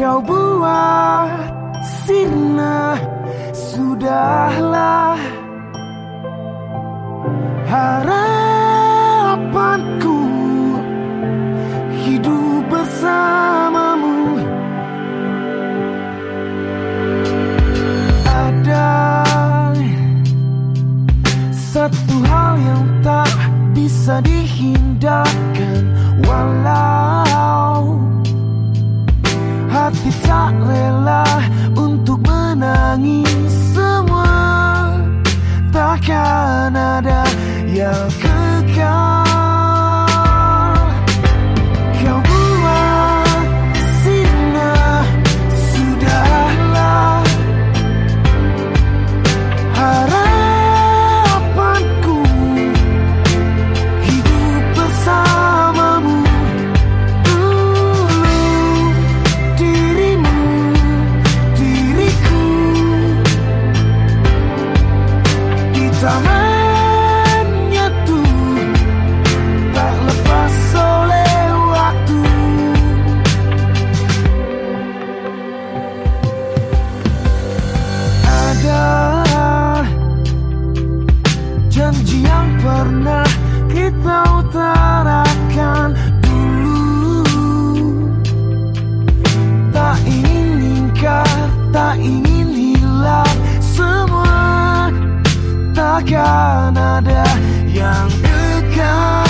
Kau buat sirna Sudahlah. Harapanku bisa dihindari nada yang dekat.